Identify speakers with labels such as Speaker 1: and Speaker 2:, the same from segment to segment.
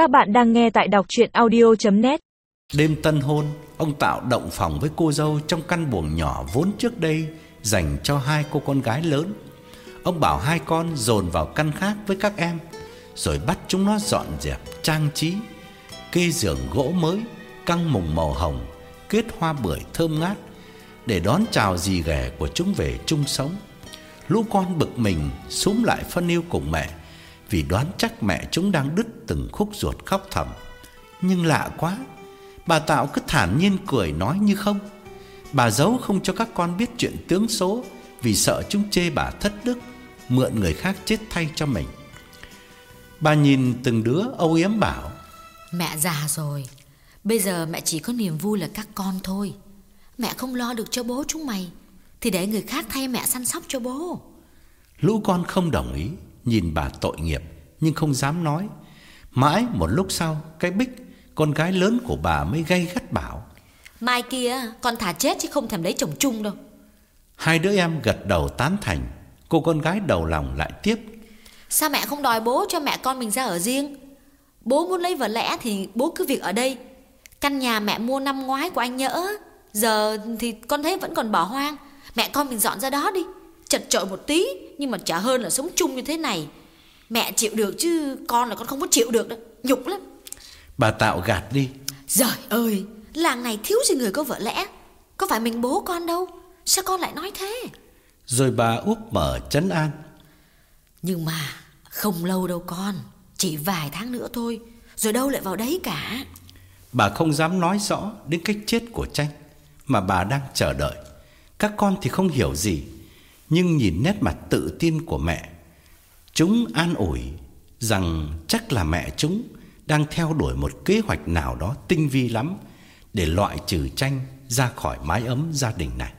Speaker 1: Các bạn đang nghe tại đọc chuyện audio.net
Speaker 2: Đêm tân hôn, ông Tạo động phòng với cô dâu trong căn buồng nhỏ vốn trước đây dành cho hai cô con gái lớn. Ông bảo hai con dồn vào căn khác với các em, rồi bắt chúng nó dọn dẹp, trang trí, kê giường gỗ mới, căng mùng màu hồng, kết hoa bưởi thơm ngát để đón chào dì ghẻ của chúng về chung sống. Lũ con bực mình súm lại phân yêu cùng mẹ vì đoán chắc mẹ chúng đang đứt từng khúc ruột khóc thầm. Nhưng lạ quá, bà Tạo cứ thản nhiên cười nói như không. Bà giấu không cho các con biết chuyện tướng số vì sợ chúng chê bà thất đức, mượn người khác chết thay cho mình. Bà nhìn từng đứa âu yếm bảo:
Speaker 3: Mẹ già rồi, bây giờ mẹ chỉ có niềm vui là các con thôi. Mẹ không lo được cho bố chúng mày, thì để người khác thay mẹ săn sóc cho bố.
Speaker 2: Lũ con không đồng ý, nhìn bà tội nghiệp nhưng không dám nói. Mãi một lúc sau, cái Bích, con gái lớn của bà mới gay gắt bảo:
Speaker 3: Mai kia con thả chết chứ không thèm lấy chồng chung đâu.
Speaker 2: Hai đứa em gật đầu tán thành, cô con gái đầu lòng lại tiếp:
Speaker 3: Sao mẹ không đòi bố cho mẹ con mình ra ở riêng? Bố muốn lấy vợ lẽ thì bố cứ việc ở đây. Căn nhà mẹ mua năm ngoái của anh nhỡ, giờ thì con thấy vẫn còn bỏ hoang. Mẹ con mình dọn ra đó đi. Chật chội một tí nhưng mà chả hơn là sống chung như thế này. Mẹ chịu được chứ con là con không có chịu được đâu, nhục lắm.
Speaker 2: Bà Tạo gạt đi.
Speaker 3: Giời ơi, làng này thiếu gì người có vợ lẽ. Có phải mình bố con đâu, sao con lại nói thế?
Speaker 2: Rồi bà úp mở trấn an.
Speaker 3: Nhưng mà không lâu đâu con, chỉ vài tháng nữa thôi, rồi đâu lại vào đấy cả.
Speaker 2: Bà không dám nói rõ đến cách chết của tranh mà bà đang chờ đợi. Các con thì không hiểu gì, nhưng nhìn nét mặt tự tin của mẹ, chúng an ủi rằng chắc là mẹ chúng đang theo đuổi một kế hoạch nào đó tinh vi lắm để loại trừ tranh ra khỏi mái ấm gia đình này.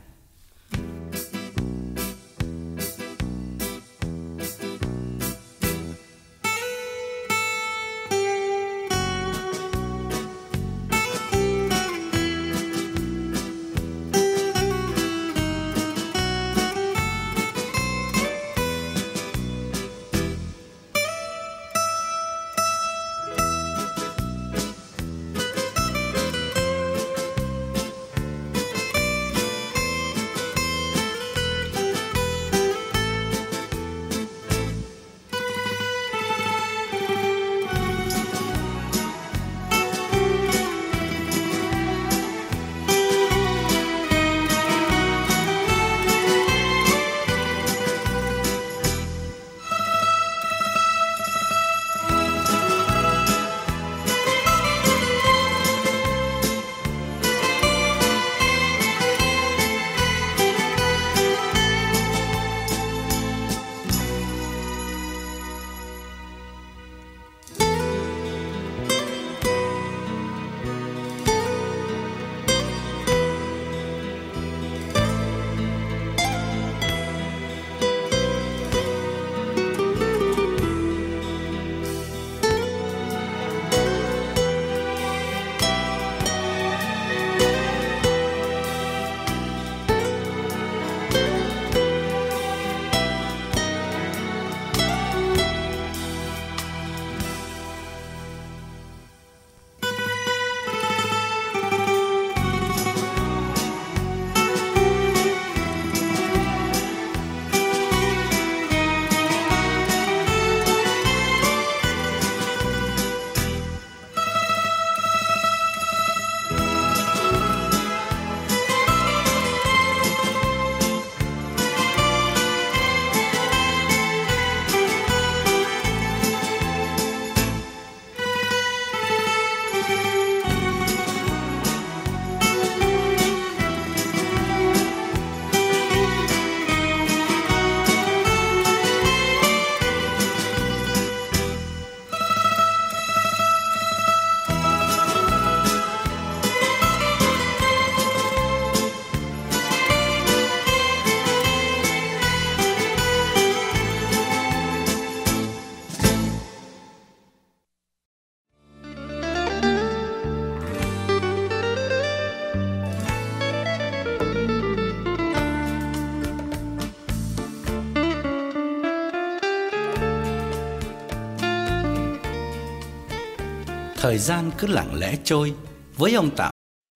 Speaker 2: Thời gian cứ lặng lẽ trôi. Với ông Tạo.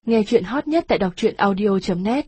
Speaker 1: Nghe chuyện hot nhất tại đọc truyện audio.net